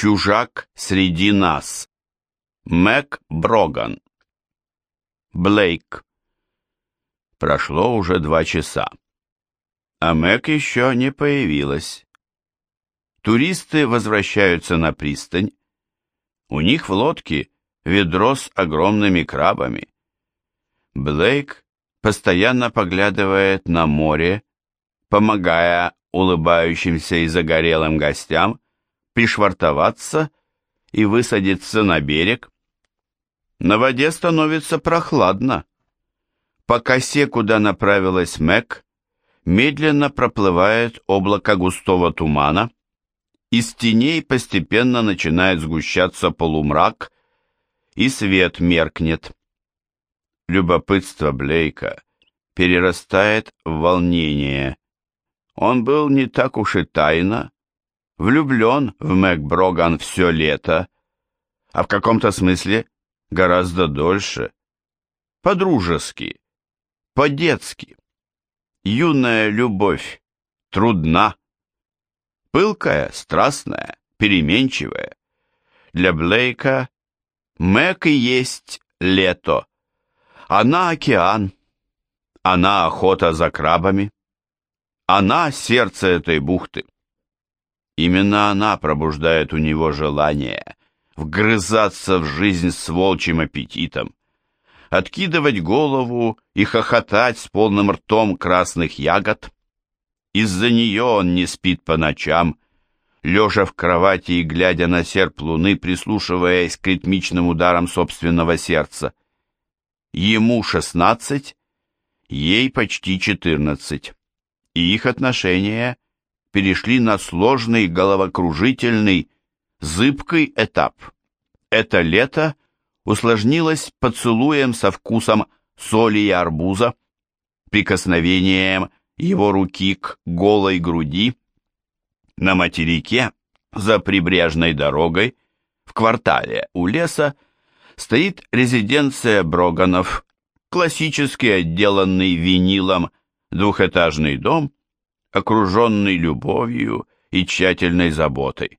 Чужак среди нас. Мэг Броган. Блейк. Прошло уже два часа. А Мэг еще не появилась. Туристы возвращаются на пристань. У них в лодке ведро с огромными крабами. Блейк постоянно поглядывает на море, помогая улыбающимся и загорелым гостям пришвартоваться и высадиться на берег. На воде становится прохладно. По косе, куда направилась Мэг, медленно проплывает облако густого тумана, из теней постепенно начинает сгущаться полумрак, и свет меркнет. Любопытство Блейка перерастает в волнение. Он был не так уж и тайно влюблен в Мэг Броган все лето, а в каком-то смысле гораздо дольше. По-дружески, по-детски. Юная любовь трудна, пылкая, страстная, переменчивая. Для Блейка Мэг и есть лето. Она океан, она охота за крабами, она сердце этой бухты. Именно она пробуждает у него желание вгрызаться в жизнь с волчьим аппетитом, откидывать голову и хохотать с полным ртом красных ягод. Из-за нее он не спит по ночам, лежа в кровати и глядя на серп луны, прислушиваясь к ритмичным ударам собственного сердца. Ему шестнадцать, ей почти четырнадцать, и их отношения перешли на сложный, головокружительный, зыбкий этап. Это лето усложнилось поцелуем со вкусом соли и арбуза, прикосновением его руки к голой груди. На материке, за прибрежной дорогой, в квартале у леса, стоит резиденция Броганов, классически отделанный винилом двухэтажный дом, окруженный любовью и тщательной заботой.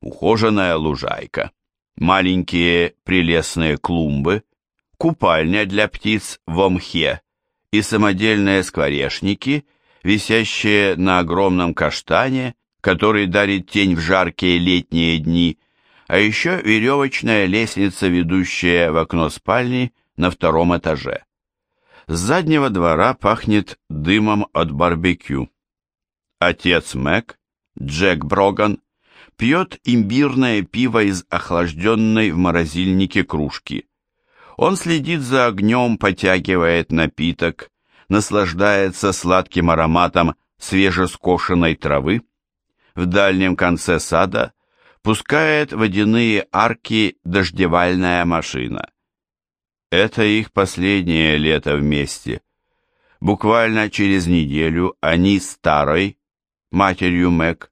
Ухоженная лужайка, маленькие прелестные клумбы, купальня для птиц в омхе и самодельные скворечники, висящие на огромном каштане, который дарит тень в жаркие летние дни, а еще веревочная лестница, ведущая в окно спальни на втором этаже. С заднего двора пахнет дымом от барбекю. Отец Мэг, Джек Броган, пьет имбирное пиво из охлажденной в морозильнике кружки. Он следит за огнем, потягивает напиток, наслаждается сладким ароматом свежескошенной травы. В дальнем конце сада пускает водяные арки дождевальная машина. Это их последнее лето вместе. Буквально через неделю они старой, матерью Мэг,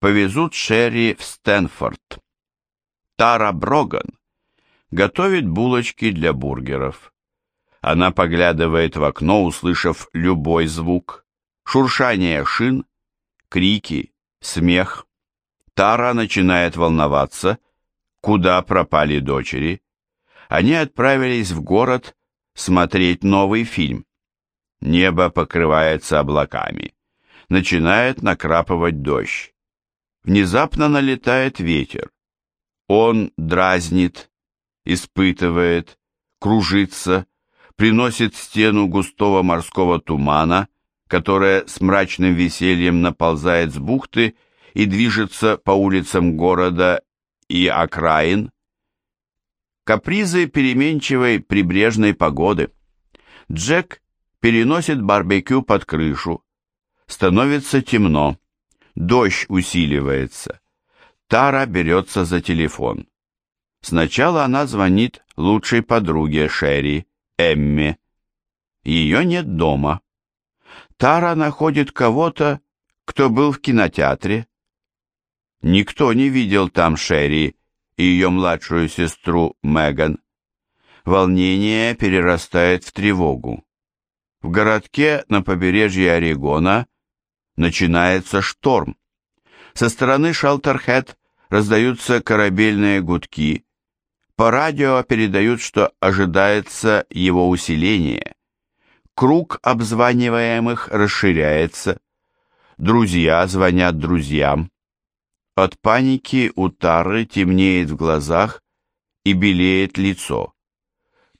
повезут Шерри в Стэнфорд. Тара Броган готовит булочки для бургеров. Она поглядывает в окно, услышав любой звук. Шуршание шин, крики, смех. Тара начинает волноваться, куда пропали дочери. Они отправились в город смотреть новый фильм. Небо покрывается облаками начинает накрапывать дождь. Внезапно налетает ветер. Он дразнит, испытывает, кружится, приносит стену густого морского тумана, которая с мрачным весельем наползает с бухты и движется по улицам города и окраин. Капризы переменчивой прибрежной погоды. Джек переносит барбекю под крышу, Становится темно. Дождь усиливается. Тара берется за телефон. Сначала она звонит лучшей подруге Шерри, Эмме. Ее нет дома. Тара находит кого-то, кто был в кинотеатре. Никто не видел там Шерри и ее младшую сестру Меган. Волнение перерастает в тревогу. В городке на побережье Орегона начинается шторм. Со стороны Шалтерхед раздаются корабельные гудки. По радио передают, что ожидается его усиление. Круг обзваниваемых расширяется. Друзья звонят друзьям. От паники у Тары темнеет в глазах и белеет лицо.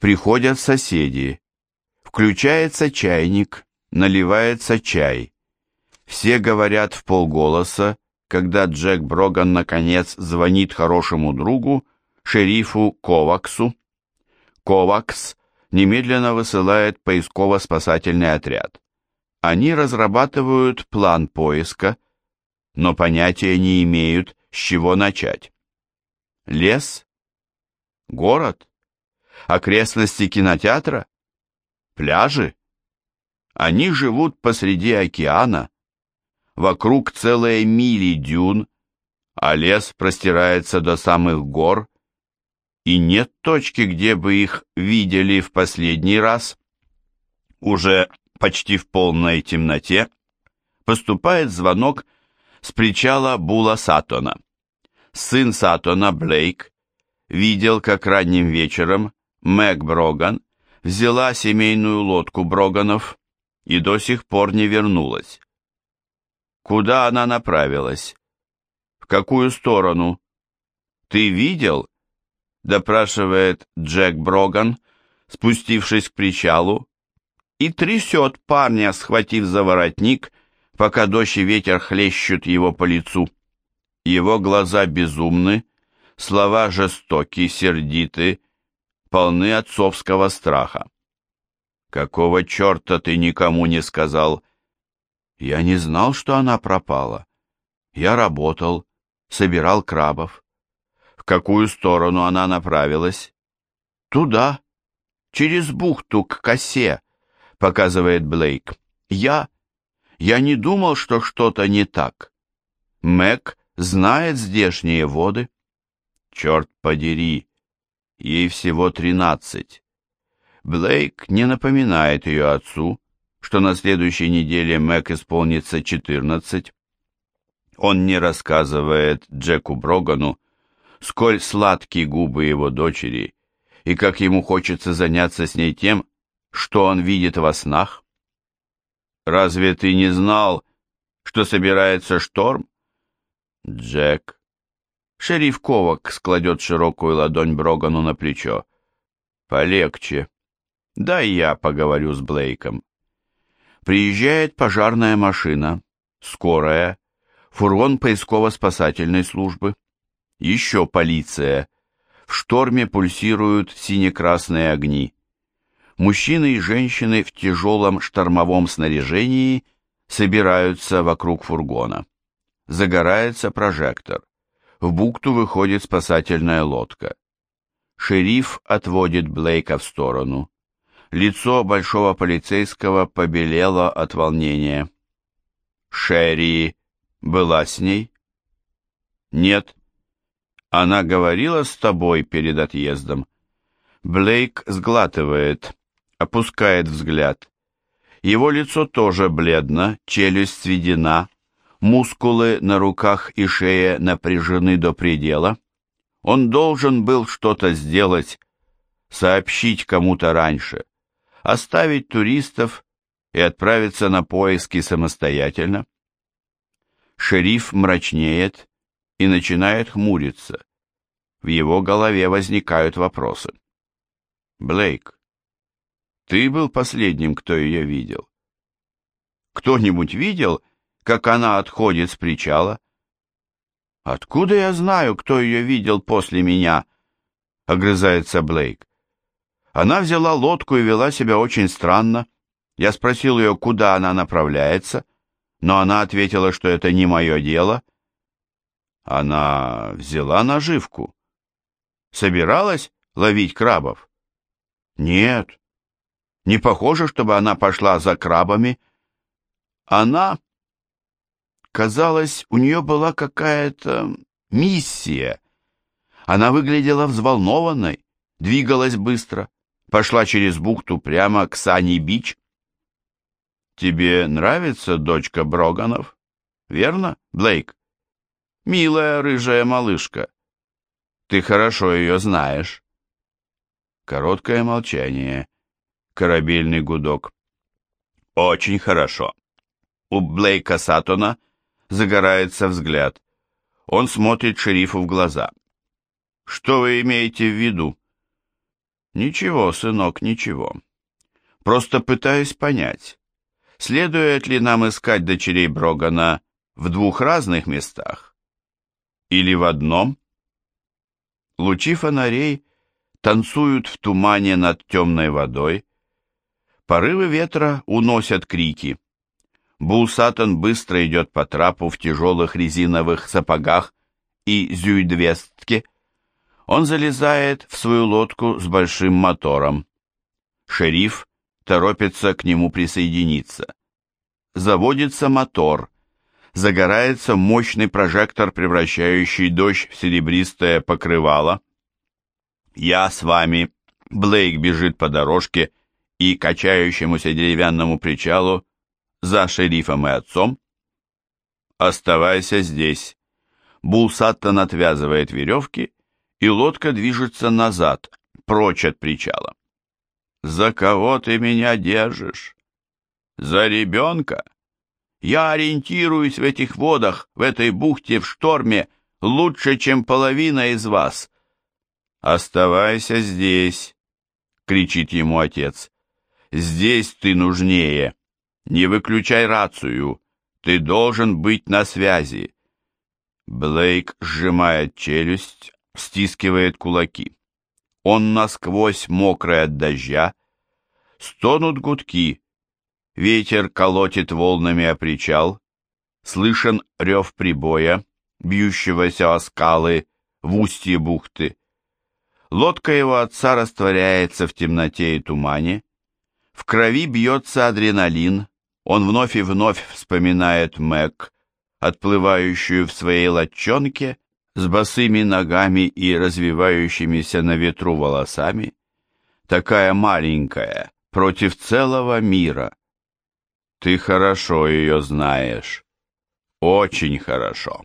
Приходят соседи. Включается чайник, наливается чай. Все говорят в полголоса, когда Джек Броган наконец звонит хорошему другу, шерифу Коваксу. Ковакс немедленно высылает поисково-спасательный отряд. Они разрабатывают план поиска, но понятия не имеют, с чего начать. Лес? Город? Окрестности кинотеатра? Пляжи? Они живут посреди океана, вокруг целые мили дюн, а лес простирается до самых гор, и нет точки, где бы их видели в последний раз. Уже почти в полной темноте поступает звонок с причала Була Сатона. Сын Сатона, Блейк, видел, как ранним вечером Мэг Броган взяла семейную лодку Броганов и до сих пор не вернулась. Куда она направилась? В какую сторону? Ты видел? Допрашивает Джек Броган, спустившись к причалу, и трясет парня, схватив за воротник, пока дождь и ветер хлещут его по лицу. Его глаза безумны, слова жестоки, сердиты, полны отцовского страха. «Какого черта ты никому не сказал?» Я не знал, что она пропала. Я работал, собирал крабов. В какую сторону она направилась? Туда, через бухту к косе, показывает Блейк. Я... Я не думал, что что-то не так. Мэг знает здешние воды. Черт подери, ей всего тринадцать. Блейк не напоминает ее отцу, что на следующей неделе Мэг исполнится 14. Он не рассказывает Джеку Брогану, сколь сладкие губы его дочери, и как ему хочется заняться с ней тем, что он видит во снах. «Разве ты не знал, что собирается шторм?» «Джек». Шериф Ковак складет широкую ладонь Брогану на плечо. «Полегче. Да я поговорю с Блейком». Приезжает пожарная машина, скорая, фургон поисково-спасательной службы, еще полиция. В шторме пульсируют сине-красные огни. Мужчины и женщины в тяжелом штормовом снаряжении собираются вокруг фургона. Загорается прожектор. В бухту выходит спасательная лодка. Шериф отводит Блейка в сторону. Лицо большого полицейского побелело от волнения. «Шерри была с ней?» «Нет». «Она говорила с тобой перед отъездом?» Блейк сглатывает, опускает взгляд. Его лицо тоже бледно, челюсть сведена, мускулы на руках и шее напряжены до предела. Он должен был что-то сделать, сообщить кому-то раньше оставить туристов и отправиться на поиски самостоятельно. Шериф мрачнеет и начинает хмуриться. В его голове возникают вопросы. Блейк, ты был последним, кто ее видел. Кто-нибудь видел, как она отходит с причала? Откуда я знаю, кто ее видел после меня? Огрызается Блейк. Она взяла лодку и вела себя очень странно. Я спросил ее, куда она направляется, но она ответила, что это не мое дело. Она взяла наживку. Собиралась ловить крабов? Нет. Не похоже, чтобы она пошла за крабами. Она... Казалось, у нее была какая-то миссия. Она выглядела взволнованной, двигалась быстро пошла через бухту прямо к Сани-Бич. Тебе нравится дочка Броганов? Верно, Блейк? Милая рыжая малышка. Ты хорошо ее знаешь. Короткое молчание. Корабельный гудок. Очень хорошо. У Блейка Сатона загорается взгляд. Он смотрит шерифу в глаза. Что вы имеете в виду? Ничего, сынок, ничего. Просто пытаюсь понять, следует ли нам искать дочерей Брогана в двух разных местах? Или в одном? Лучи фонарей танцуют в тумане над темной водой. Порывы ветра уносят крики. Булсатан быстро идет по трапу в тяжелых резиновых сапогах и зюйдвестке. Он залезает в свою лодку с большим мотором. Шериф торопится к нему присоединиться. Заводится мотор. Загорается мощный прожектор, превращающий дождь в серебристое покрывало. «Я с вами». Блейк бежит по дорожке и качающемуся деревянному причалу за шерифом и отцом. «Оставайся здесь». Бул Саттон отвязывает веревки, и лодка движется назад, прочь от причала. «За кого ты меня держишь?» «За ребенка? Я ориентируюсь в этих водах, в этой бухте, в шторме, лучше, чем половина из вас. «Оставайся здесь!» — кричит ему отец. «Здесь ты нужнее! Не выключай рацию! Ты должен быть на связи!» Блейк сжимает челюсть, стискивает кулаки. Он насквозь мокрый от дождя. Стонут гудки. Ветер колотит волнами о причал. Слышен рев прибоя, бьющегося о скалы в устье бухты. Лодка его отца растворяется в темноте и тумане. В крови бьется адреналин. Он вновь и вновь вспоминает Мэг, отплывающую в своей лодчонке с босыми ногами и развивающимися на ветру волосами. Такая маленькая, против целого мира. Ты хорошо ее знаешь. Очень хорошо.